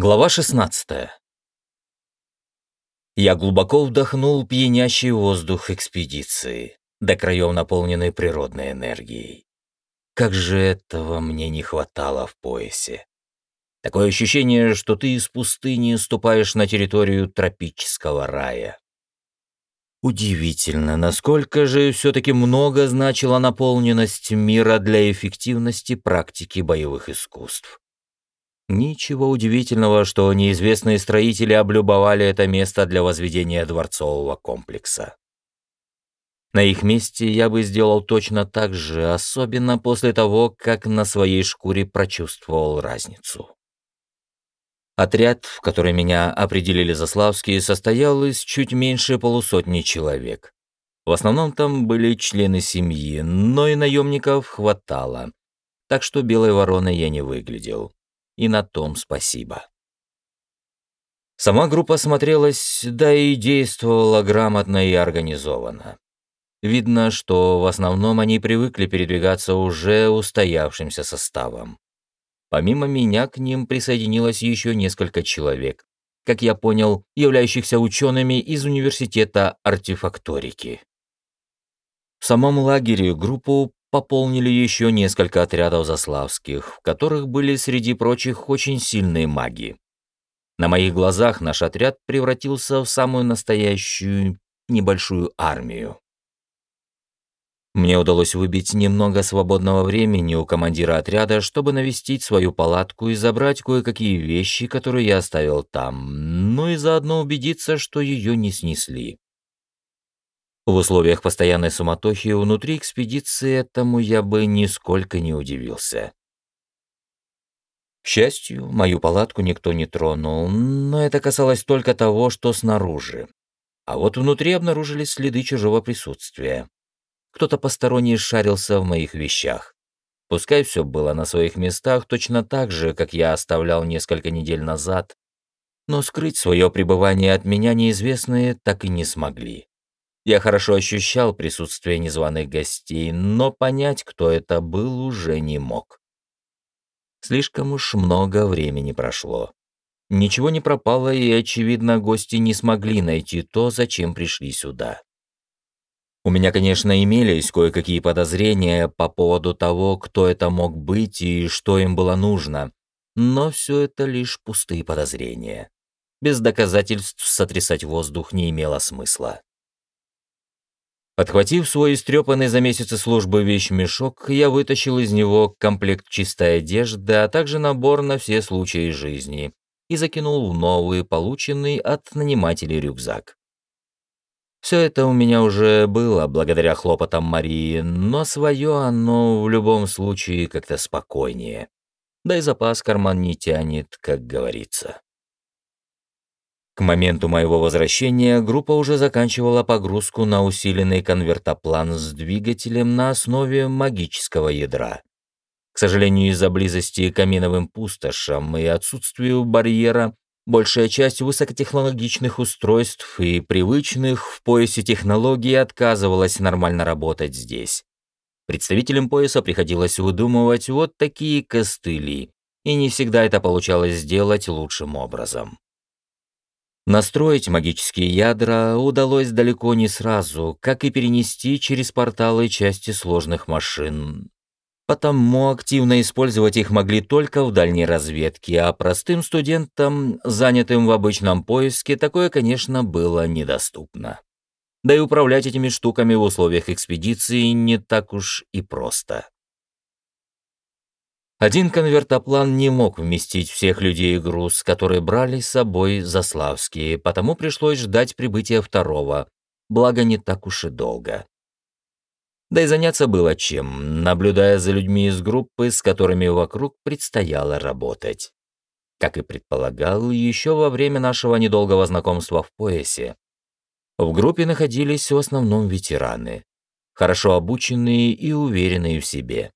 Глава 16. Я глубоко вдохнул пьянящий воздух экспедиции, до краев наполненный природной энергией. Как же этого мне не хватало в поясе. Такое ощущение, что ты из пустыни ступаешь на территорию тропического рая. Удивительно, насколько же все-таки много значила наполненность мира для эффективности практики боевых искусств. Ничего удивительного, что неизвестные строители облюбовали это место для возведения дворцового комплекса. На их месте я бы сделал точно так же, особенно после того, как на своей шкуре прочувствовал разницу. Отряд, в который меня определили Заславские, состоял из чуть меньше полусотни человек. В основном там были члены семьи, но и наемников хватало, так что белой вороной я не выглядел и на том спасибо. Сама группа смотрелась, да и действовала грамотно и организованно. Видно, что в основном они привыкли передвигаться уже устоявшимся составом. Помимо меня к ним присоединилось еще несколько человек, как я понял, являющихся учеными из университета артефакторики. В самом лагере группу пополнили еще несколько отрядов заславских, в которых были среди прочих очень сильные маги. На моих глазах наш отряд превратился в самую настоящую небольшую армию. Мне удалось выбить немного свободного времени у командира отряда, чтобы навестить свою палатку и забрать кое-какие вещи, которые я оставил там, ну и заодно убедиться, что ее не снесли. В условиях постоянной суматохи внутри экспедиции этому я бы нисколько не удивился. К счастью, мою палатку никто не тронул, но это касалось только того, что снаружи. А вот внутри обнаружились следы чужого присутствия. Кто-то посторонний шарился в моих вещах. Пускай все было на своих местах точно так же, как я оставлял несколько недель назад, но скрыть свое пребывание от меня неизвестные так и не смогли. Я хорошо ощущал присутствие незваных гостей, но понять, кто это был, уже не мог. Слишком уж много времени прошло. Ничего не пропало, и, очевидно, гости не смогли найти то, зачем пришли сюда. У меня, конечно, имелись кое-какие подозрения по поводу того, кто это мог быть и что им было нужно, но все это лишь пустые подозрения. Без доказательств сотрясать воздух не имело смысла. Подхватив свой истрепанный за месяцы службы вещмешок, я вытащил из него комплект чистой одежды, а также набор на все случаи жизни и закинул в новый, полученный от нанимателей рюкзак. Все это у меня уже было благодаря хлопотам Марии, но свое оно в любом случае как-то спокойнее. Да и запас карман не тянет, как говорится. К моменту моего возвращения группа уже заканчивала погрузку на усиленный конвертоплан с двигателем на основе магического ядра. К сожалению, из-за близости к каминовым пустошам и отсутствию барьера, большая часть высокотехнологичных устройств и привычных в поясе технологий отказывалась нормально работать здесь. Представителям пояса приходилось выдумывать вот такие костыли, и не всегда это получалось сделать лучшим образом. Настроить магические ядра удалось далеко не сразу, как и перенести через порталы части сложных машин. Потому активно использовать их могли только в дальней разведке, а простым студентам, занятым в обычном поиске, такое, конечно, было недоступно. Да и управлять этими штуками в условиях экспедиции не так уж и просто. Один конвертоплан не мог вместить всех людей и груз, которые брали с собой заславские, потому пришлось ждать прибытия второго, благо не так уж и долго. Да и заняться было чем, наблюдая за людьми из группы, с которыми вокруг предстояло работать. Как и предполагал, еще во время нашего недолгого знакомства в поясе. В группе находились в основном ветераны, хорошо обученные и уверенные в себе.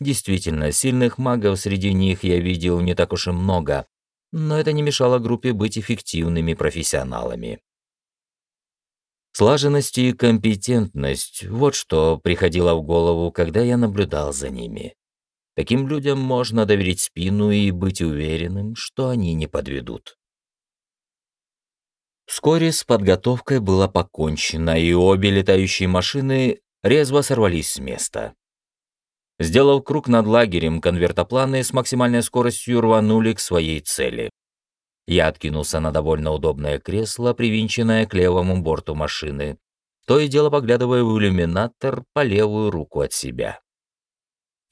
Действительно, сильных магов среди них я видел не так уж и много, но это не мешало группе быть эффективными профессионалами. Слаженность и компетентность – вот что приходило в голову, когда я наблюдал за ними. Таким людям можно доверить спину и быть уверенным, что они не подведут. Вскоре с подготовкой было покончено, и обе летающие машины резво сорвались с места. Сделав круг над лагерем, конвертопланы с максимальной скоростью рванули к своей цели. Я откинулся на довольно удобное кресло, привинченное к левому борту машины, то и дело поглядывая в иллюминатор по левую руку от себя.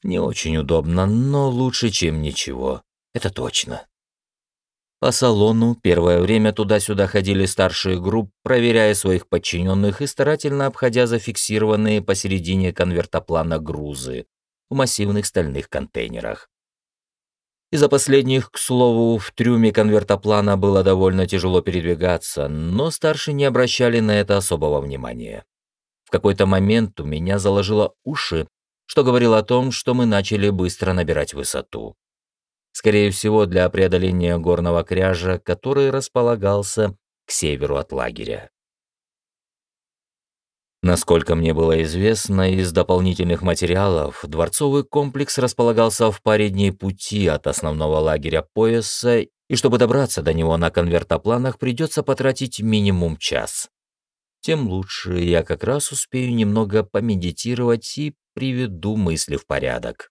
Не очень удобно, но лучше, чем ничего. Это точно. По салону первое время туда-сюда ходили старшие групп, проверяя своих подчиненных и старательно обходя зафиксированные посередине конвертоплана грузы в массивных стальных контейнерах. Из-за последних, к слову, в трюме конвертоплана было довольно тяжело передвигаться, но старшие не обращали на это особого внимания. В какой-то момент у меня заложило уши, что говорило о том, что мы начали быстро набирать высоту скорее всего, для преодоления горного кряжа, который располагался к северу от лагеря. Насколько мне было известно из дополнительных материалов, дворцовый комплекс располагался в паре дней пути от основного лагеря пояса, и чтобы добраться до него на конвертопланах, придется потратить минимум час. Тем лучше я как раз успею немного помедитировать и приведу мысли в порядок.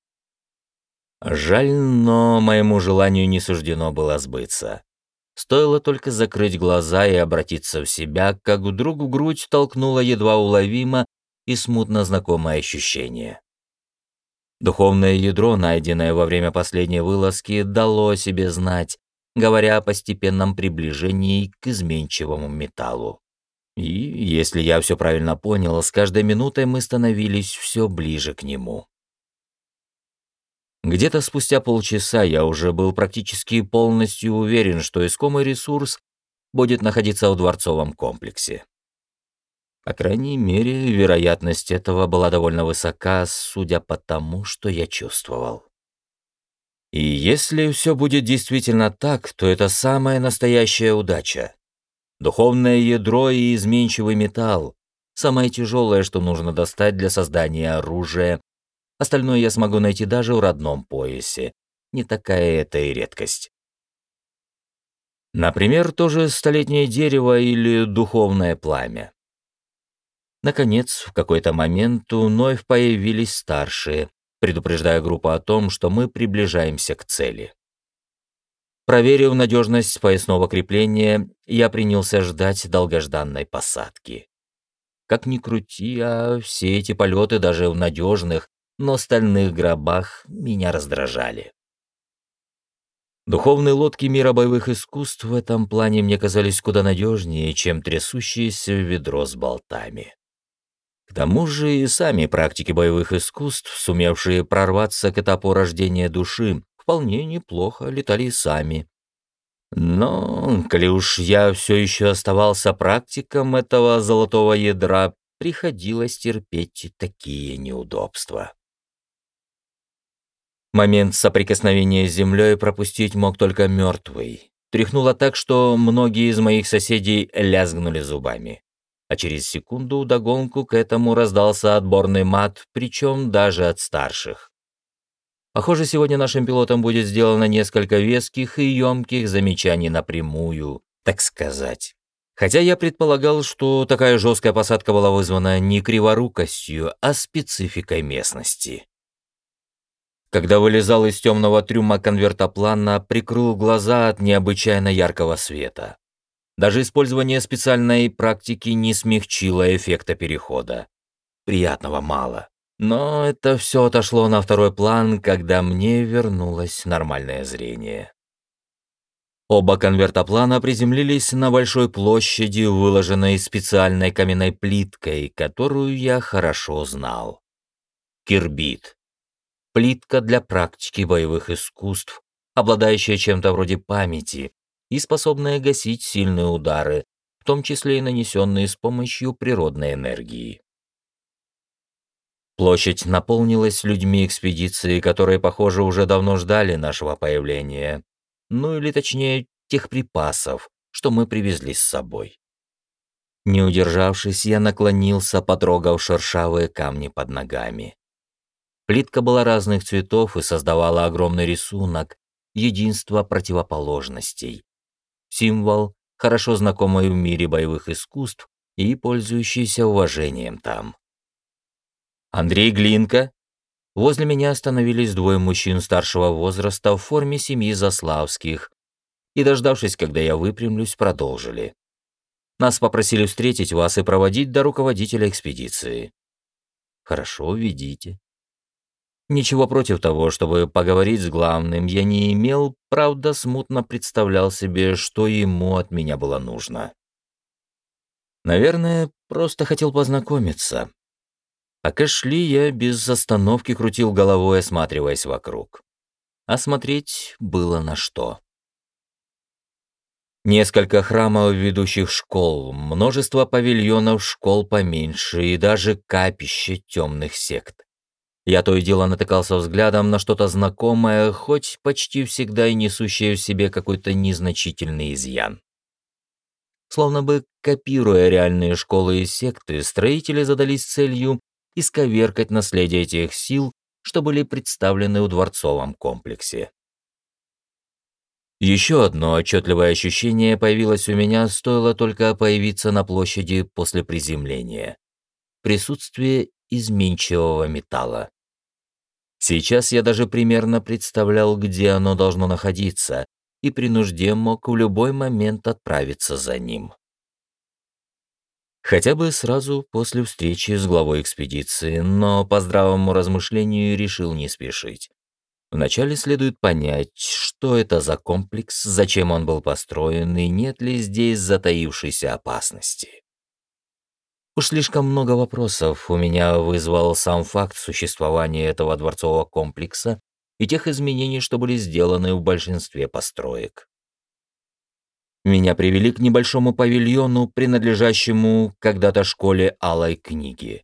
Жаль, но моему желанию не суждено было сбыться. Стоило только закрыть глаза и обратиться в себя, как вдруг в грудь толкнуло едва уловимо и смутно знакомое ощущение. Духовное ядро, найденное во время последней вылазки, дало о себе знать, говоря о постепенном приближении к изменчивому металлу. И, если я все правильно понял, с каждой минутой мы становились все ближе к нему. Где-то спустя полчаса я уже был практически полностью уверен, что искомый ресурс будет находиться в дворцовом комплексе. По крайней мере, вероятность этого была довольно высока, судя по тому, что я чувствовал. И если все будет действительно так, то это самая настоящая удача. Духовное ядро и изменчивый металл — самое тяжелое, что нужно достать для создания оружия Остальное я смогу найти даже в родном поясе. Не такая это и редкость. Например, тоже столетнее дерево или духовное пламя. Наконец, в какой-то момент вновь появились старшие, предупреждая группу о том, что мы приближаемся к цели. Проверив надежность поясного крепления, я принялся ждать долгожданной посадки. Как ни крути, а все эти полеты даже в надежных, но стальных гробах меня раздражали. Духовные лодки мира боевых искусств в этом плане мне казались куда надежнее, чем трясущееся ведро с болтами. К тому же и сами практики боевых искусств, сумевшие прорваться к этапу рождения души, вполне неплохо летали сами. Но, коли уж я все еще оставался практиком этого золотого ядра, приходилось терпеть такие неудобства. Момент соприкосновения с землей пропустить мог только мертвый. Тряхнуло так, что многие из моих соседей лязгнули зубами. А через секунду догонку к этому раздался отборный мат, причем даже от старших. Похоже, сегодня нашим пилотам будет сделано несколько веских и емких замечаний напрямую, так сказать. Хотя я предполагал, что такая жесткая посадка была вызвана не криворукостью, а спецификой местности. Когда вылезал из темного трюма конвертоплана, прикрыл глаза от необычайно яркого света. Даже использование специальной практики не смягчило эффекта перехода. Приятного мало. Но это все отошло на второй план, когда мне вернулось нормальное зрение. Оба конвертоплана приземлились на большой площади, выложенной специальной каменной плиткой, которую я хорошо знал. Кирбит плитка для практики боевых искусств, обладающая чем-то вроде памяти и способная гасить сильные удары, в том числе и нанесенные с помощью природной энергии. Площадь наполнилась людьми экспедиции, которые, похоже, уже давно ждали нашего появления. Ну или точнее, тех припасов, что мы привезли с собой. Не удержавшись, я наклонился, потрогав шершавые камни под ногами. Плитка была разных цветов и создавала огромный рисунок, единство противоположностей. Символ, хорошо знакомый в мире боевых искусств и пользующийся уважением там. Андрей Глинка. Возле меня остановились двое мужчин старшего возраста в форме семьи Заславских и, дождавшись, когда я выпрямлюсь, продолжили. Нас попросили встретить вас и проводить до руководителя экспедиции. Хорошо, ведите. Ничего против того, чтобы поговорить с главным, я не имел, правда, смутно представлял себе, что ему от меня было нужно. Наверное, просто хотел познакомиться. Пока шли, я без остановки крутил головой, осматриваясь вокруг. Осмотреть было на что. Несколько храмов ведущих школ, множество павильонов школ поменьше и даже капище темных сект. Я то и дело натыкался взглядом на что-то знакомое, хоть почти всегда и несущее в себе какой-то незначительный изъян. Словно бы копируя реальные школы и секты, строители задались целью исковеркать наследие тех сил, что были представлены в дворцовом комплексе. Еще одно отчетливое ощущение появилось у меня, стоило только появиться на площади после приземления. Присутствие изменчивого металла. Сейчас я даже примерно представлял, где оно должно находиться, и при нужде мог в любой момент отправиться за ним. Хотя бы сразу после встречи с главой экспедиции, но по здравому размышлению решил не спешить. Вначале следует понять, что это за комплекс, зачем он был построен и нет ли здесь затаившейся опасности. Уж слишком много вопросов у меня вызвал сам факт существования этого дворцового комплекса и тех изменений, что были сделаны в большинстве построек. Меня привели к небольшому павильону, принадлежащему когда-то школе Алой книги.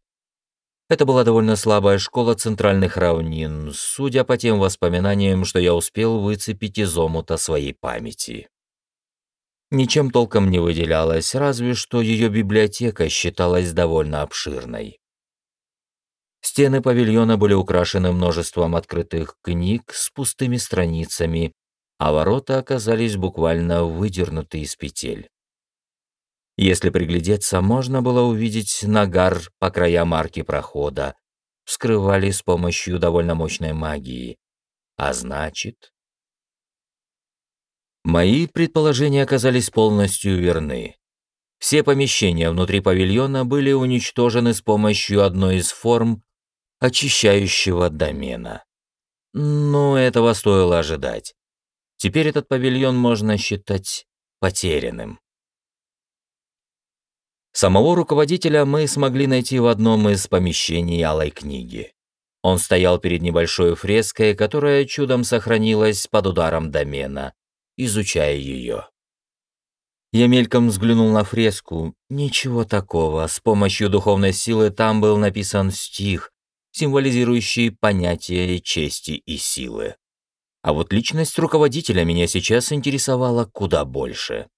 Это была довольно слабая школа центральных равнин, судя по тем воспоминаниям, что я успел выцепить из омута своей памяти. Ничем толком не выделялась, разве что ее библиотека считалась довольно обширной. Стены павильона были украшены множеством открытых книг с пустыми страницами, а ворота оказались буквально выдернуты из петель. Если приглядеться, можно было увидеть нагар по краям арки прохода, вскрывали с помощью довольно мощной магии. А значит... Мои предположения оказались полностью верны. Все помещения внутри павильона были уничтожены с помощью одной из форм очищающего домена. Но этого стоило ожидать. Теперь этот павильон можно считать потерянным. Самого руководителя мы смогли найти в одном из помещений Алой книги. Он стоял перед небольшой фреской, которая чудом сохранилась под ударом домена, изучая ее. Я мельком взглянул на фреску. Ничего такого. С помощью духовной силы там был написан стих, символизирующий понятие чести и силы. А вот личность руководителя меня сейчас интересовала куда больше.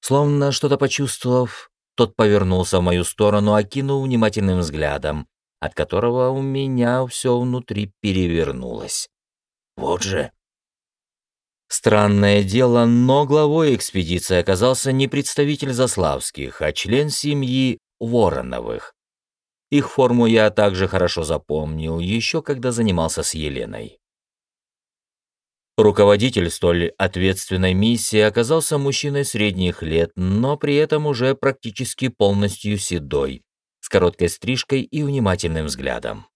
Словно что-то почувствовав, тот повернулся в мою сторону, окинул внимательным взглядом, от которого у меня все внутри перевернулось. Вот же. Странное дело, но главой экспедиции оказался не представитель Заславских, а член семьи Вороновых. Их форму я также хорошо запомнил, еще когда занимался с Еленой. Руководитель столь ответственной миссии оказался мужчиной средних лет, но при этом уже практически полностью седой, с короткой стрижкой и внимательным взглядом.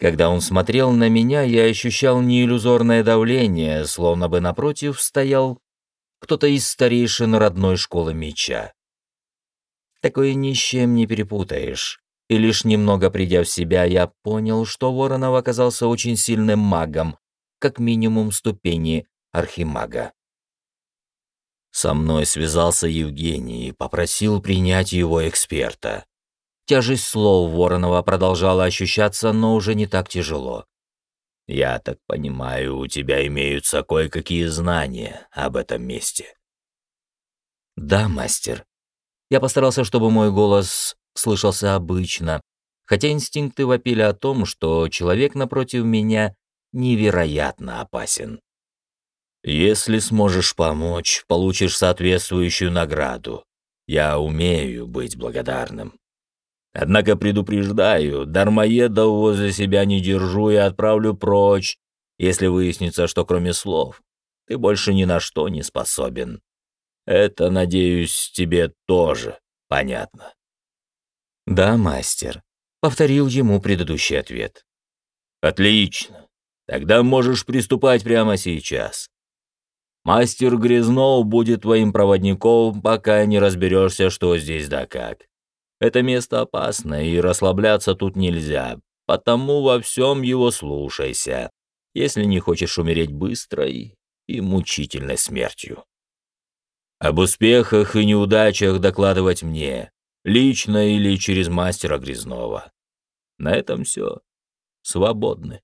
Когда он смотрел на меня, я ощущал неиллюзорное давление, словно бы напротив стоял кто-то из старейшин родной школы меча. Такое ни с чем не перепутаешь. И лишь немного придя в себя, я понял, что Воронов оказался очень сильным магом, как минимум ступени архимага. Со мной связался Евгений и попросил принять его эксперта. Тяжесть слов Воронова продолжала ощущаться, но уже не так тяжело. «Я так понимаю, у тебя имеются кое-какие знания об этом месте». «Да, мастер». Я постарался, чтобы мой голос слышался обычно, хотя инстинкты вопили о том, что человек напротив меня невероятно опасен. Если сможешь помочь, получишь соответствующую награду. Я умею быть благодарным. Однако предупреждаю, дармоедов возле себя не держу и отправлю прочь, если выяснится, что кроме слов ты больше ни на что не способен. Это, надеюсь, тебе тоже понятно. Да, мастер, повторил ему предыдущий ответ. Отлично. Тогда можешь приступать прямо сейчас. Мастер Грязнов будет твоим проводником, пока не разберешься, что здесь да как. Это место опасно, и расслабляться тут нельзя, потому во всем его слушайся, если не хочешь умереть быстрой и мучительной смертью. Об успехах и неудачах докладывать мне, лично или через мастера Грязнова. На этом все. Свободны.